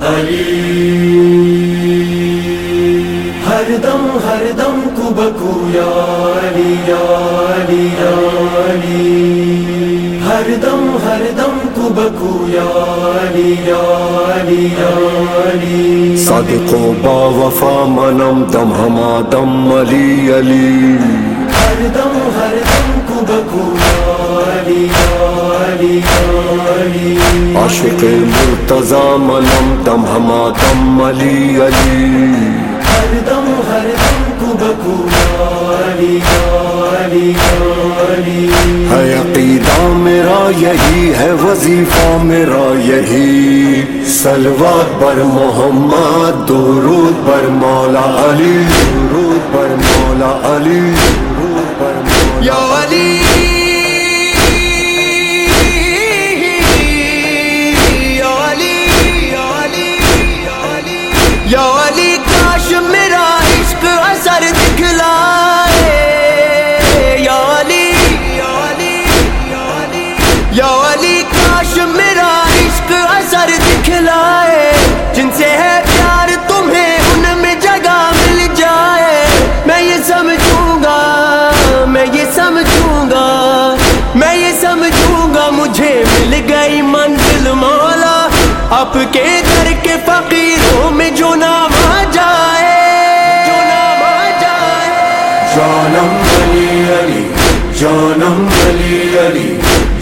علی۔ ہر دم ہر دم یا علی یا علی یا علی۔ ہر دم ہر دم یا علی یا علی یا علی۔ صادق و با وفا منم دم ہما دم علی علی۔ ہر دم ہر دم کبکو یا عاشق مرتضی منم دم ہما دم علی علی ہر دم ہر دم کبکو یا علی علی علی ہے عقیدہ میرا یہی ہے وظیفہ میرا یہی۔ سلوات بر محمد درود بر مولا علی درود بر مولا علی۔ یا علی کاش میرا عشق اثر دکھلائے۔ جن سے ہے پیار تمہیں ان میں جگہ مل جائے۔ میں یہ سمجھوں گا، میں یہ سمجھوں گا، میں یہ سمجھوں گا، مجھے مل گئی منزل مولا۔ آپ کے در کے فقیروں میں جو نام آ جائے۔ جو نام آ جائے۔ جانم علی علی، جانم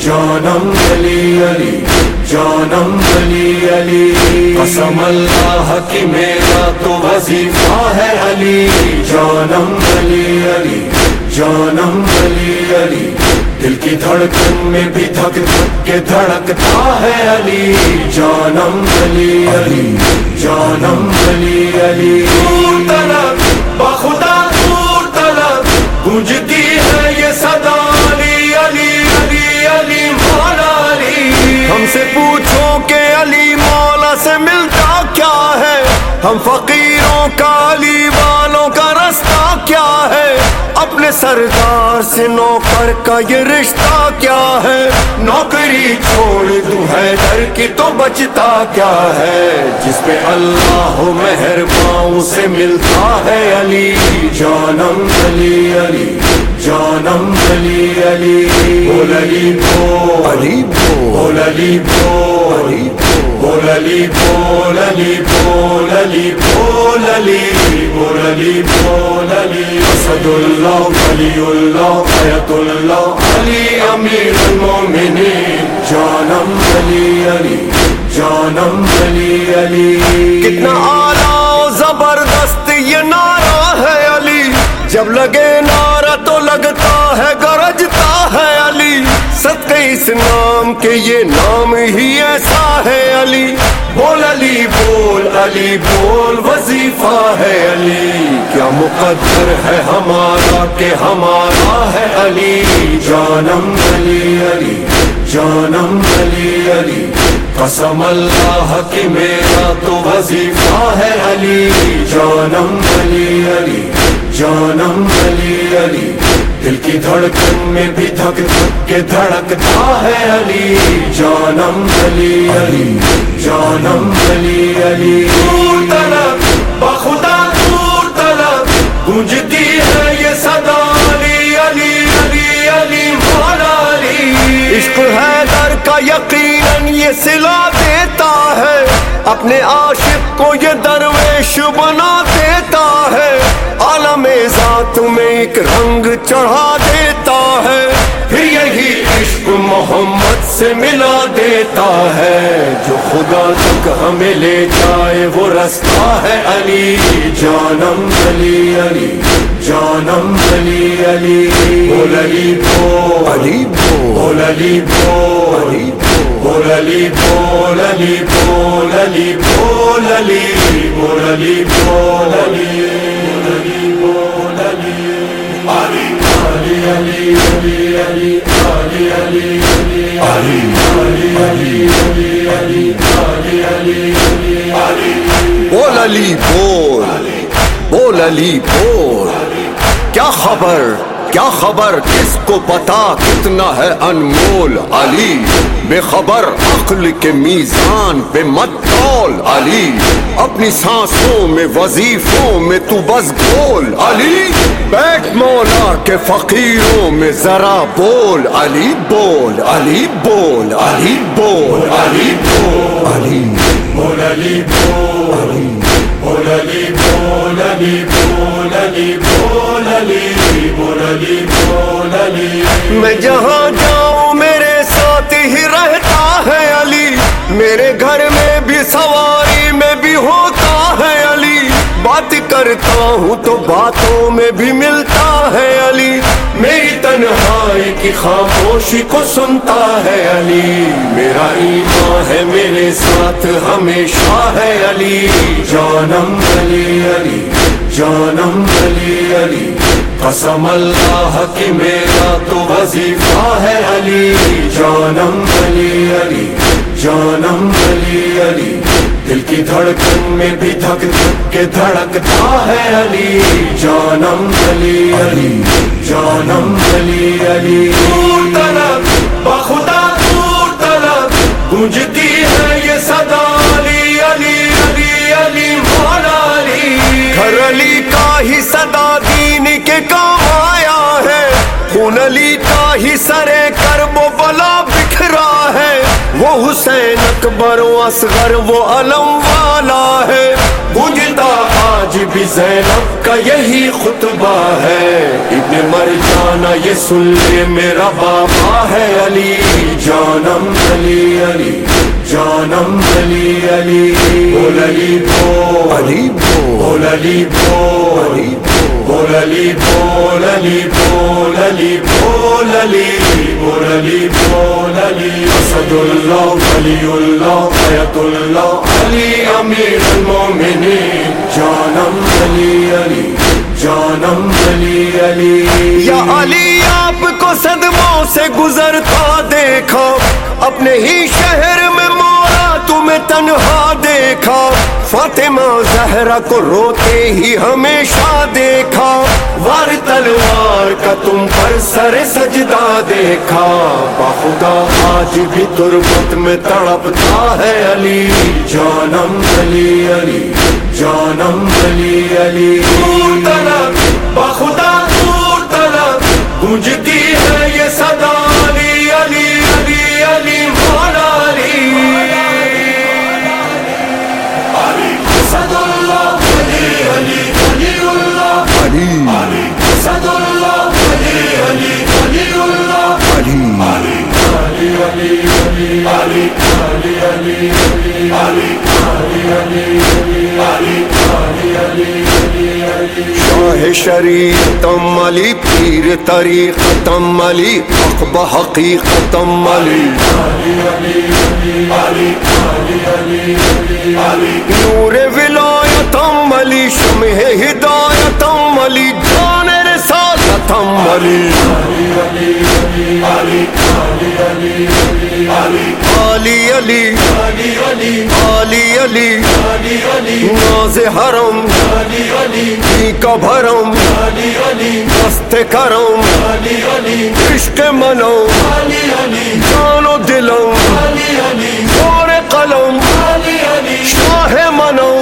جانم علی علی، جانم علی علی۔ قسم اللہ کی میرا تو وظیفہ ہے علی۔ جانم علی علی، جانم علی علی۔ دل کی دھڑکن میں بھی دھک دھک کے دھڑکتا ہے علی۔ جانم علی علی، جانم علی علی۔ دور ہم فقیروں کا علی والوں کا رستہ کیا ہے؟ اپنے سردار سے نوکر کا یہ رشتہ کیا ہے؟ نوکری چھوڑ دوں ہے در کی تو بچتا کیا ہے؟ جس پہ اللہ مہرباؤں سے ملتا ہے علی جانم علی علی جانم علی علی بول علی بول علی بول بول علی بول۔ علی بول بول علی بول علی بول علی بول علی بول علی اسد اللہ علی اللہ حیات اللہ علی امیر المومنین جانم علی علی جانم علی علی کتنا اعلیٰ زبردست یہ نعرہ ہے علی۔ جب لگے نعرہ تو لگتا ہے گرجتا ہے علی؟ صدقے اس نام کے یہ نام ہی ایسا ہے علی۔ بول علی بول علی، بول وظیفہ ہے علی۔ کیا مقدر ہے ہمارا کہ ہمارا ہے علی؟ جانم علی علی، جانم علی علی۔ قسم اللہ کی میرا تو وظیفہ ہے علی۔ جانم علی علی۔ جانم علی علی، دل کی دھڑکن میں بھی دھک دھک کے دھڑکتا ہے علی۔ جانم علی علی، جانم علی علی۔ دور طلب بخدا دور طلب، گونجتی ہے یہ صدا علی علی علی علی، مولا علی۔ عشق ہے در کا یقیناً یہ سلا دیتا ہے، اپنے عاشق کو یہ درویش بنا دیتا ہے۔ ذات میں ایک رنگ چڑھا دیتا ہے پھر یہی عشق محمد سے ملا دیتا ہے۔ جو خدا تک ہمیں لے جائے وہ رستہ ہے علی۔ جانم علی علی۔ جانم علی علی۔ بول علی بول علی بول۔ بول علی بول علی بول علی بول علی بول علی بول علی۔ بول علی بول علی۔ بول علی بول بول علی بول۔ کیا خبر؟ کیا خبر؟ کس کو پتا کتنا ہے انمول علی؟ بے خبر عقل کے میزان پہ مت تول علی۔ اپنی سانسوں میں، وظیفوں میں تو بس گول علی بیٹھ مولا کے فقیروں میں ذرا بول علی بول علی بول علی بول علی بول علی بول علی بول بول علی بول علی بول علی بول علی بول علی بول علی میں جہاں جاؤں کرتا ہوں تو باتوں میں بھی ملتا ہے علی۔ میری تنہائی کی خاموشی کو سنتا ہے علی۔ میرا ایمان ہے میرے ساتھ ہمیشہ ہے علی۔ جانم علی علی، جانم علی علی۔ قسم اللہ کی میرا تو وظیفہ ہے علی۔ جانم علی علی۔ جانم علی علی۔ دل کی دھڑکن میں بھی دھک دھک کے دھڑکتا ہے علی۔ جانم علی علی۔ جانم علی علی۔ دور طلب بخدا دور طلب۔ گونجتی ہے یہ صدا علی علی علی علی، مولا علی۔ گھر علی کا ہی صدا دین کے کام آیا ہے۔ خون علی کا ہی سرے کرب و بلا بکھرا وہ حسین اکبر و اصغر وہ علم والا ہے۔ گونجتا آج بھی زینب کا یہی خطبہ ہے۔ ابن مر جانا یہ سن لے میرا بابا ہے علی۔ جانم علی علی جانم علی علی۔ بول علی بول علی بول علی بول علی بول بول علی بول علی بول علی بول علی۔ بول علی بول علی۔ اسد اللہ ولی اللہ حیات اللہ علی امیر المومنین جانم علی علی جانم علی علی یا علی آپ کو صدموں سے گزرتا دیکھا اپنے ہی شہر میں مورا تمہیں تنہا دیکھا، فاطمہ زہرا کو روتے ہی ہمیشہ دیکھا۔ وار تلوار کا تم پر سر سجدہ دیکھا۔ بخدا آج بھی تربت میں تڑپتا ہے علی۔ جانم علی علی، جانم علی علی۔ دور طلب بخدا دور طلب، گونجتی علی شاہ شریف تم علی پیر طریق تم علی حق بحقیقتم علی نور ولایتم علی شمع ہدایتم علی جان رسالتم علی علی علی علی علی ناز حرم جی کا بھرم دست کرم عشق منو جانو دلم اور قلم شاہ منو